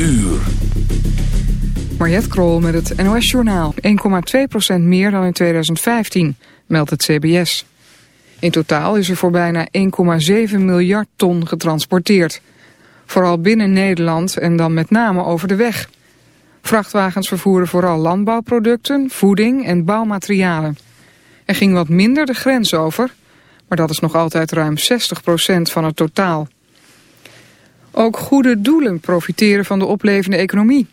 uur. Mariette Krol met het NOS Journaal. 1,2% meer dan in 2015, meldt het CBS. In totaal is er voor bijna 1,7 miljard ton getransporteerd. Vooral binnen Nederland en dan met name over de weg. Vrachtwagens vervoeren vooral landbouwproducten, voeding en bouwmaterialen. Er ging wat minder de grens over, maar dat is nog altijd ruim 60% van het totaal. Ook goede doelen profiteren van de oplevende economie.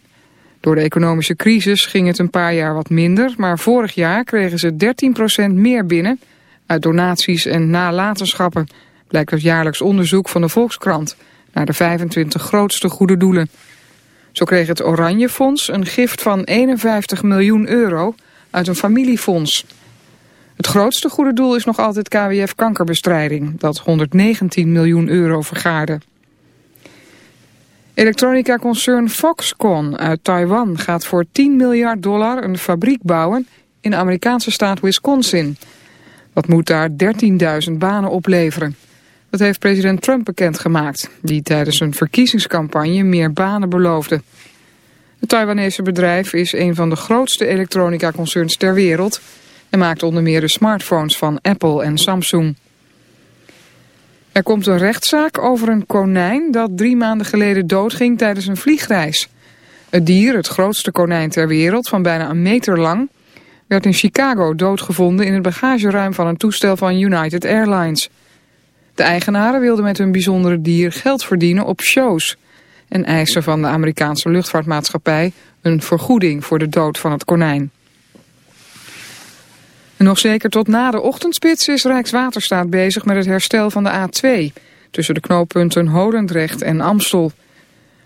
Door de economische crisis ging het een paar jaar wat minder, maar vorig jaar kregen ze 13% meer binnen uit donaties en nalatenschappen, blijkt uit jaarlijks onderzoek van de Volkskrant naar de 25 grootste goede doelen. Zo kreeg het Oranje Fonds een gift van 51 miljoen euro uit een familiefonds. Het grootste goede doel is nog altijd KWF kankerbestrijding, dat 119 miljoen euro vergaarde. Elektronica-concern Foxconn uit Taiwan gaat voor 10 miljard dollar een fabriek bouwen in de Amerikaanse staat Wisconsin. Dat moet daar 13.000 banen opleveren. Dat heeft president Trump bekendgemaakt, die tijdens een verkiezingscampagne meer banen beloofde. Het Taiwanese bedrijf is een van de grootste elektronica-concerns ter wereld... en maakt onder meer de smartphones van Apple en Samsung. Er komt een rechtszaak over een konijn dat drie maanden geleden doodging tijdens een vliegreis. Het dier, het grootste konijn ter wereld, van bijna een meter lang... werd in Chicago doodgevonden in het bagageruim van een toestel van United Airlines. De eigenaren wilden met hun bijzondere dier geld verdienen op shows... en eisen van de Amerikaanse luchtvaartmaatschappij een vergoeding voor de dood van het konijn nog zeker tot na de ochtendspits is Rijkswaterstaat bezig met het herstel van de A2... tussen de knooppunten Holendrecht en Amstel.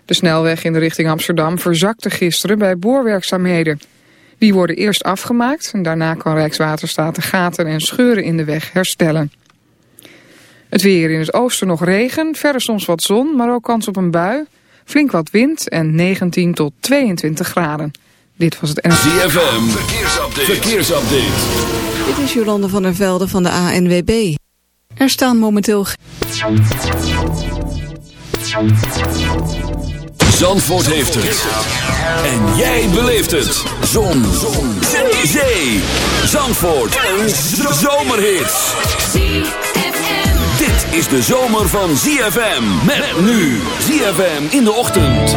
De snelweg in de richting Amsterdam verzakte gisteren bij boorwerkzaamheden. Die worden eerst afgemaakt en daarna kan Rijkswaterstaat de gaten en scheuren in de weg herstellen. Het weer in het oosten nog regen, verder soms wat zon, maar ook kans op een bui. Flink wat wind en 19 tot 22 graden. Dit was het NL. ZFM, verkeersupdate. verkeersupdate. Dit is Jolande van der Velde van de ANWB. Er staan momenteel... Zandvoort heeft het. En jij beleeft het. Zon. Zon. Zee. Zee. Zandvoort. Een zomerhit. Dit is de zomer van ZFM. Met nu. ZFM in de ochtend.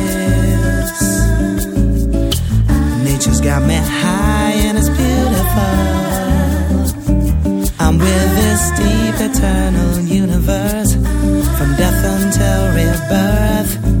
got me high and it's beautiful. I'm with this deep eternal universe from death until rebirth.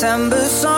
September song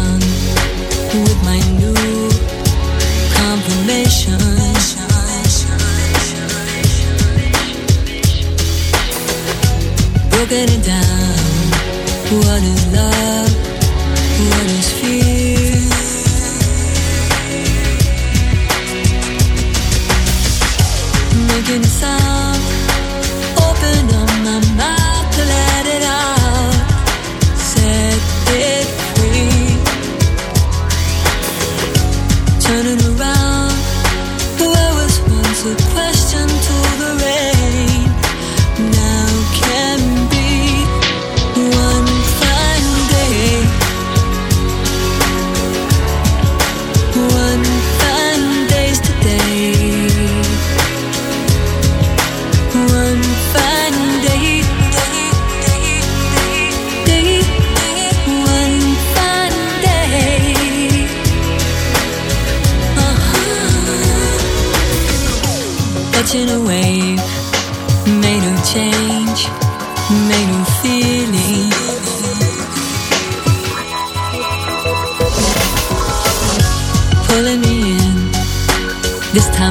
Pulling me in this time.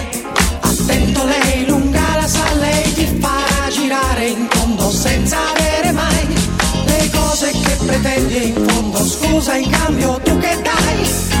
en llegó fondo scusa, in cambio tu che dai?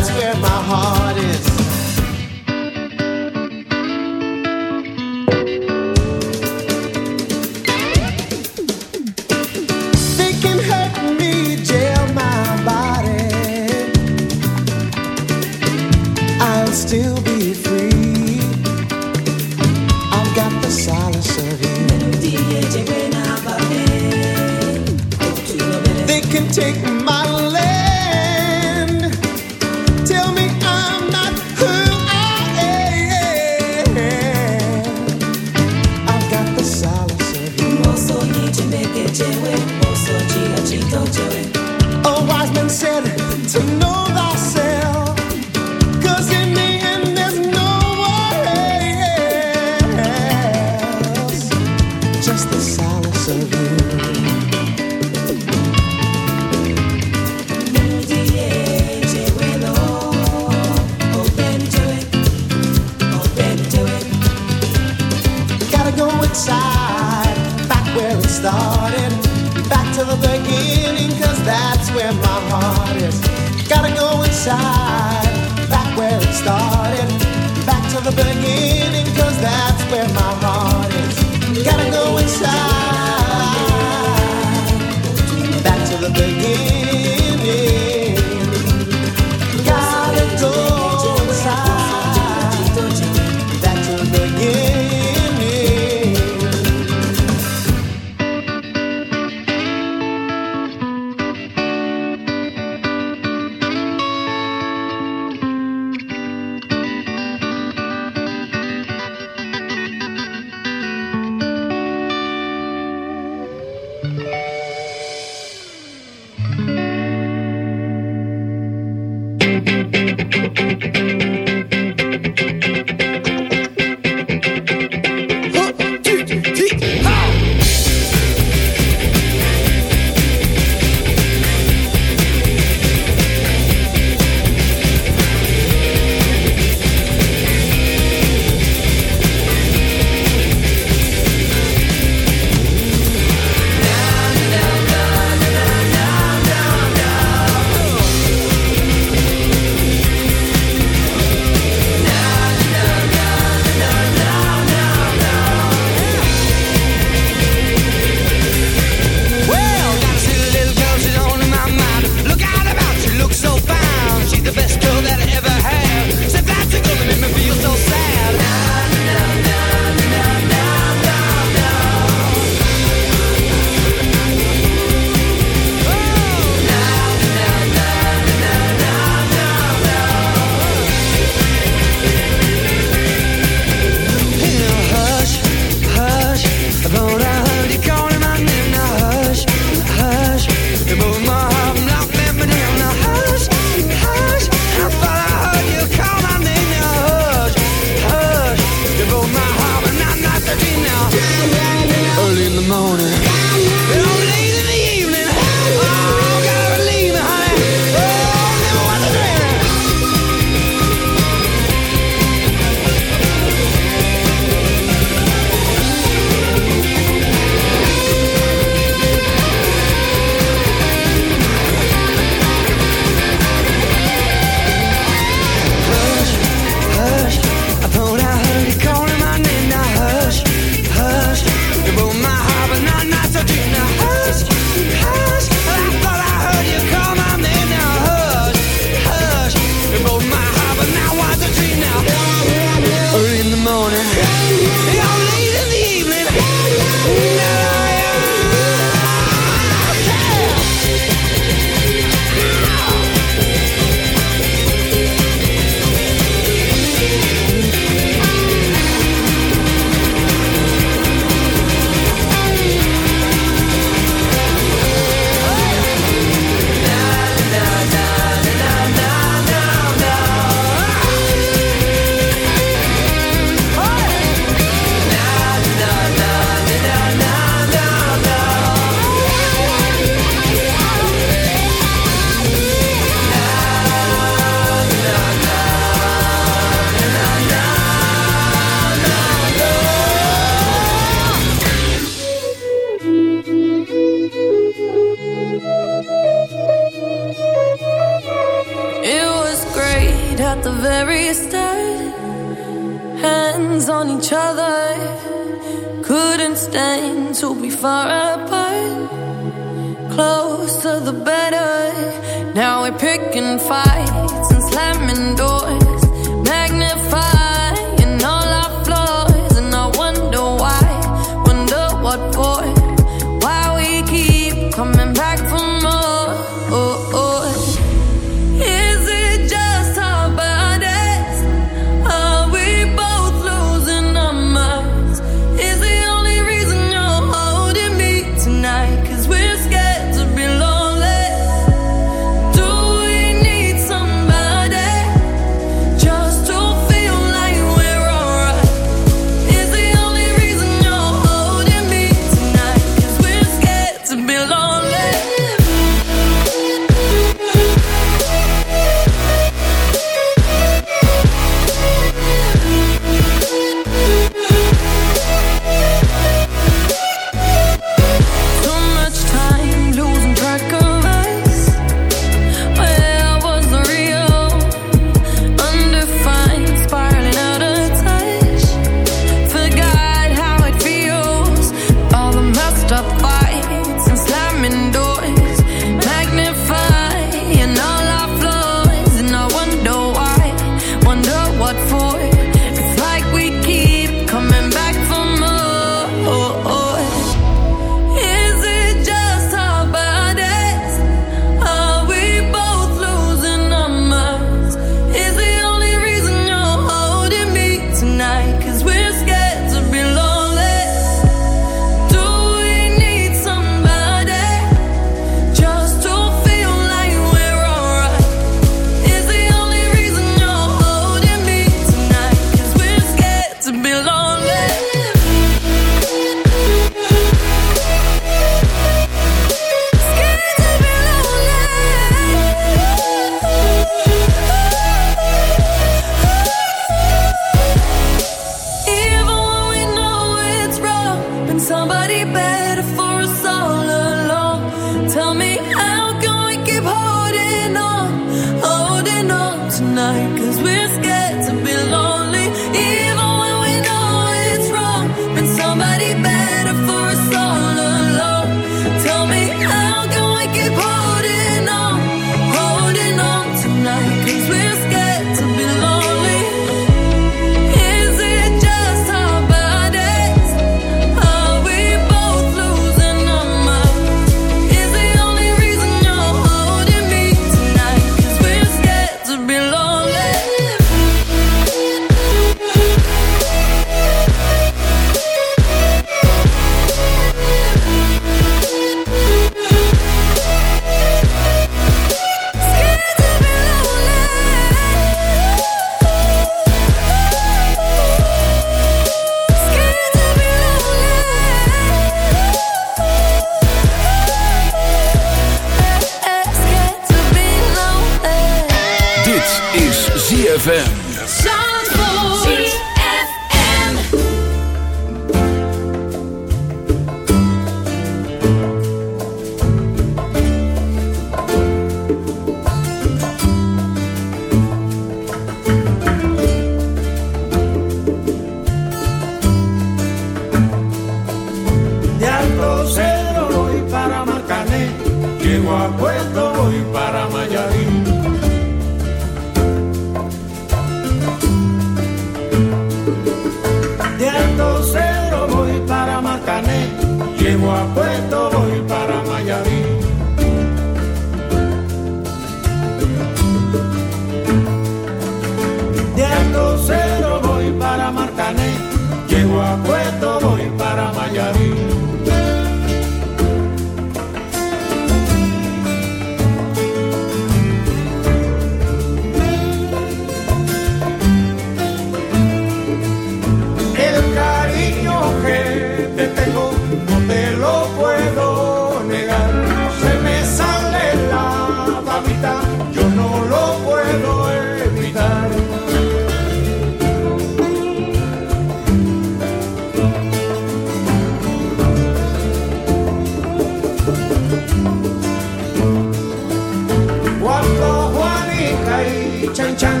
Cuando Juanica y Chan Chan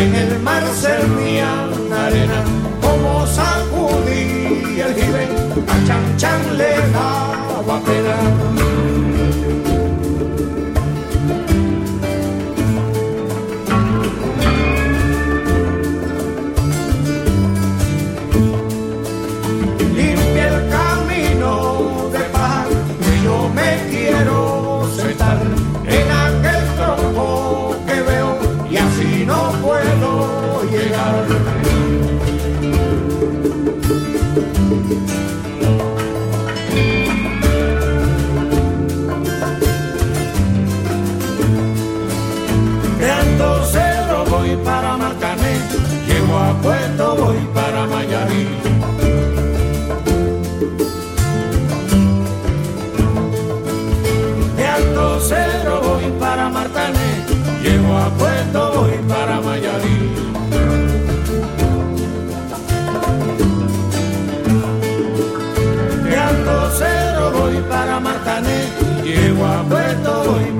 en el mar servían arena, como sacudí el jibe, a Chan Chan le da foi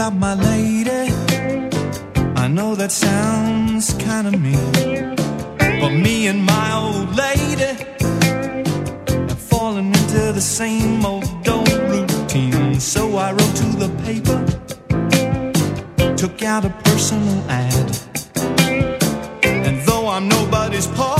about my lady. I know that sounds kind of mean, but me and my old lady have fallen into the same old old routine. So I wrote to the paper, took out a personal ad, and though I'm nobody's part.